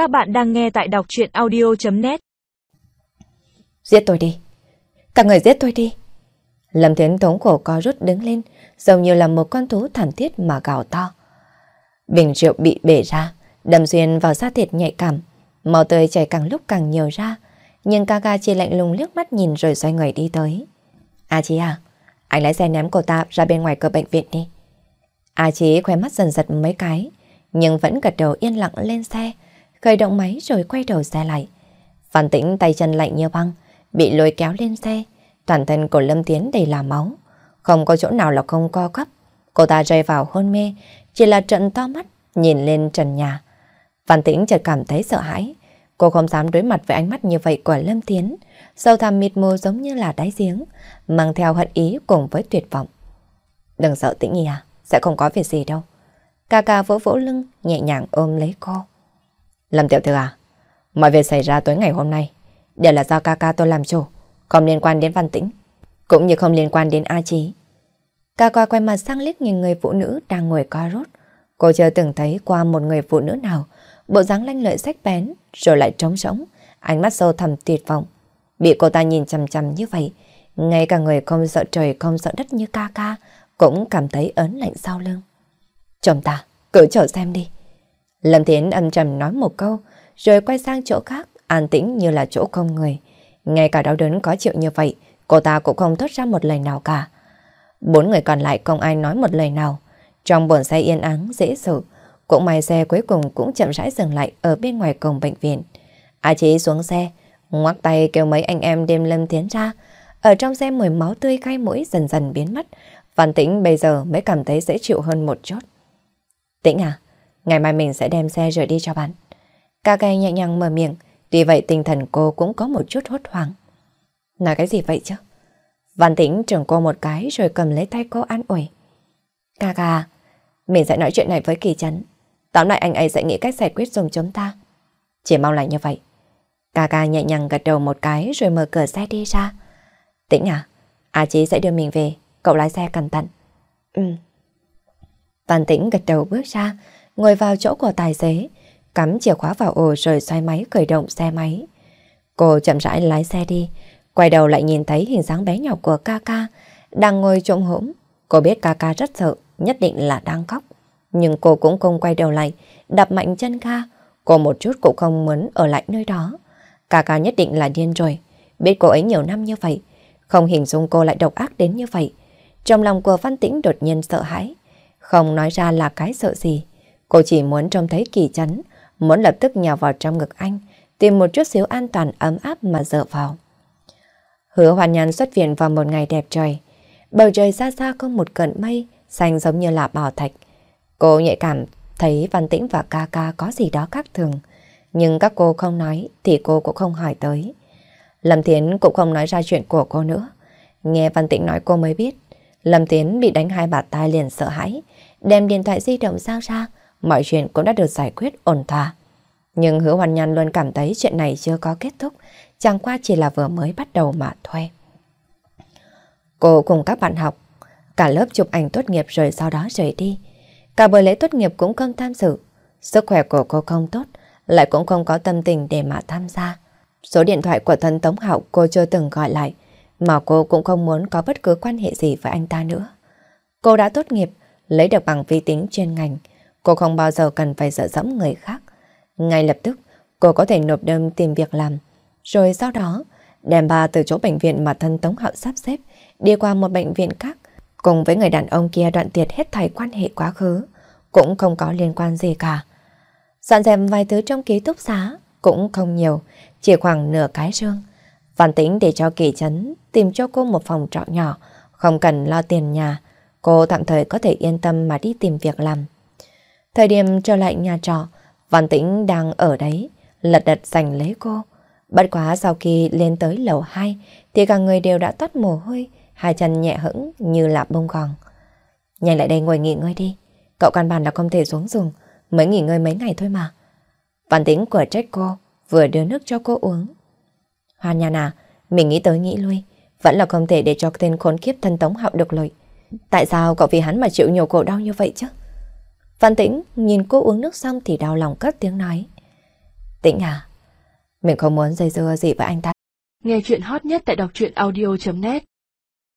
Các bạn đang nghe tại đọc chuyện audio.net Giết tôi đi. Các người giết tôi đi. Lâm Thiến thống khổ co rút đứng lên, giống như là một con thú thảm thiết mà gào to. Bình rượu bị bể ra, đâm xuyên vào da thịt nhạy cảm. Màu tươi chảy càng lúc càng nhiều ra, nhưng kaga chỉ lạnh lùng liếc mắt nhìn rồi xoay người đi tới. A Chí à, anh lái xe ném cô ta ra bên ngoài cửa bệnh viện đi. A Chí khoe mắt dần giật mấy cái, nhưng vẫn gật đầu yên lặng lên xe, khởi động máy rồi quay đầu xe lại. Phan Tĩnh tay chân lạnh như băng, bị lôi kéo lên xe, toàn thân của Lâm Tiến đầy là máu, không có chỗ nào là không co quắp. Cô ta rơi vào hôn mê, chỉ là trận to mắt nhìn lên trần nhà. Phan Tĩnh chợt cảm thấy sợ hãi, cô không dám đối mặt với ánh mắt như vậy của Lâm Tiến, sâu thẳm mịt mù giống như là đáy giếng, mang theo hận ý cùng với tuyệt vọng. Đừng sợ Tĩnh Nhi à, sẽ không có việc gì đâu. Ca ca vỗ vỗ lưng, nhẹ nhàng ôm lấy cô. Lâm tiểu thư à, mọi việc xảy ra tối ngày hôm nay đều là do ca ca tôi làm chủ, không liên quan đến Văn Tĩnh, cũng như không liên quan đến A Chí. Ca qua quay mặt sang liếc nhìn người phụ nữ đang ngồi co rút. Cô chưa từng thấy qua một người phụ nữ nào, bộ dáng lanh lợi sách bén, rồi lại trống sống, ánh mắt sâu thẳm tuyệt vọng. Bị cô ta nhìn chằm chằm như vậy, ngay cả người không sợ trời không sợ đất như ca ca, cũng cảm thấy ớn lạnh sau lưng. Chồng ta, cứ chờ xem đi. Lâm Thiến âm trầm nói một câu, rồi quay sang chỗ khác, an tĩnh như là chỗ không người. Ngay cả đau đớn có chịu như vậy, cô ta cũng không thốt ra một lời nào cả. Bốn người còn lại không ai nói một lời nào. Trong buồn xe yên ắng, dễ xử, cũng may xe cuối cùng cũng chậm rãi dừng lại ở bên ngoài cổng bệnh viện. A Chí xuống xe, ngoắc tay kêu mấy anh em đem Lâm Thiến ra. Ở trong xe mùi máu tươi khai mũi dần dần biến mất. Văn Tĩnh bây giờ mới cảm thấy dễ chịu hơn một chút. Tĩnh à, ngày mai mình sẽ đem xe rời đi cho bạn. Ca cây nhẹ nhàng mở miệng, tuy vậy tinh thần cô cũng có một chút hốt hoảng. Nói cái gì vậy chứ? Văn Tĩnh trưởng cô một cái rồi cầm lấy tay cô an ủi. Ca ca, mình sẽ nói chuyện này với Kỳ Trấn. Tóm lại anh ấy sẽ nghĩ cách giải quyết dùng chúng ta. Chỉ mong là như vậy. Ca ca nhẹ nhàng gật đầu một cái rồi mở cửa xe đi ra. Tĩnh à, A Chí sẽ đưa mình về, cậu lái xe cẩn thận. Ừ. Văn Tĩnh gật đầu bước ra, ngồi vào chỗ của tài xế, cắm chìa khóa vào ổ rồi xoay máy khởi động xe máy. Cô chậm rãi lái xe đi, quay đầu lại nhìn thấy hình dáng bé nhỏ của Kaka đang ngồi trộm hổm. Cô biết Kaka rất sợ, nhất định là đang khóc. Nhưng cô cũng không quay đầu lại, đập mạnh chân ca. Cô một chút cũng không muốn ở lại nơi đó. Kaka nhất định là điên rồi. Biết cô ấy nhiều năm như vậy, không hình dung cô lại độc ác đến như vậy. Trong lòng của Văn Tĩnh đột nhiên sợ hãi. Không nói ra là cái sợ gì. Cô chỉ muốn trông thấy kỳ chấn, muốn lập tức nhào vào trong ngực anh, tìm một chút xíu an toàn ấm áp mà dựa vào. Hứa hoàn nhàn xuất viện vào một ngày đẹp trời. Bầu trời xa xa có một cận mây, xanh giống như là bảo thạch. Cô nhạy cảm thấy Văn Tĩnh và ca ca có gì đó khác thường. Nhưng các cô không nói thì cô cũng không hỏi tới. Lâm Thiến cũng không nói ra chuyện của cô nữa. Nghe Văn Tĩnh nói cô mới biết. Lâm Thiến bị đánh hai bạt tai liền sợ hãi. Đem điện thoại di động giao ra. Mọi chuyện cũng đã được giải quyết ổn thỏa. Nhưng hứa hoàn nhân luôn cảm thấy chuyện này chưa có kết thúc. Chẳng qua chỉ là vừa mới bắt đầu mà thôi. Cô cùng các bạn học. Cả lớp chụp ảnh tốt nghiệp rồi sau đó rời đi. Cả buổi lễ tốt nghiệp cũng không tham dự. Sức khỏe của cô không tốt. Lại cũng không có tâm tình để mà tham gia. Số điện thoại của thân Tống Hạo cô chưa từng gọi lại, mà cô cũng không muốn có bất cứ quan hệ gì với anh ta nữa. Cô đã tốt nghiệp, lấy được bằng vi tính chuyên ngành. Cô không bao giờ cần phải sợ dẫm người khác. Ngay lập tức, cô có thể nộp đơn tìm việc làm. Rồi sau đó, đem bà từ chỗ bệnh viện mà thân Tống Hạo sắp xếp, đi qua một bệnh viện khác, cùng với người đàn ông kia đoạn tiệt hết thảy quan hệ quá khứ, cũng không có liên quan gì cả. Dọn dẹp vài thứ trong ký túc xá, cũng không nhiều, chỉ khoảng nửa cái rương. phản tính để cho kỳ chấn tìm cho cô một phòng trọ nhỏ, không cần lo tiền nhà. Cô tạm thời có thể yên tâm mà đi tìm việc làm. Thời điểm trở lại nhà trọ, Văn tĩnh đang ở đấy, lật đật giành lấy cô. Bất quá sau khi lên tới lầu 2 thì cả người đều đã toát mồ hôi, hai chân nhẹ hững như là bông gòn. Nhanh lại đây ngồi nghỉ ngơi đi. Cậu căn bản là không thể xuống giường, mới nghỉ ngơi mấy ngày thôi mà. Văn tĩnh của trách cô, vừa đưa nước cho cô uống. Hoa nhà à, mình nghĩ tới nghĩ lui, vẫn là không thể để cho tên khốn kiếp thân tống hạo được lợi. Tại sao cậu vì hắn mà chịu nhiều khổ đau như vậy chứ? Văn tĩnh nhìn cô uống nước xong thì đau lòng cất tiếng nói. Tĩnh à, mình không muốn dây dưa gì với anh ta. Nghe chuyện hot nhất tại đọc truyện audio.net